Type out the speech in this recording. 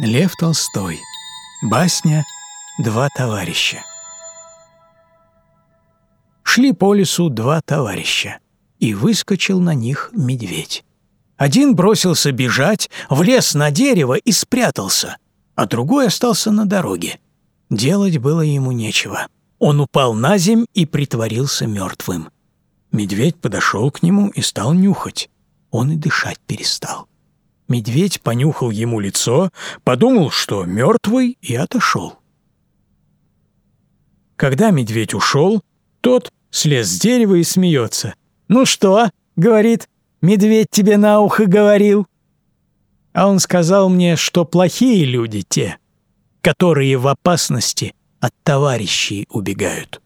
Лев Толстой. Басня «Два товарища». Шли по лесу два товарища, и выскочил на них медведь. Один бросился бежать, влез на дерево и спрятался, а другой остался на дороге. Делать было ему нечего. Он упал на земь и притворился мертвым. Медведь подошел к нему и стал нюхать. Он и дышать перестал. Медведь понюхал ему лицо, подумал, что мертвый, и отошел. Когда медведь ушел, тот слез с дерева и смеется. «Ну что?» — говорит. «Медведь тебе на ухо говорил». А он сказал мне, что плохие люди те, которые в опасности от товарищей убегают.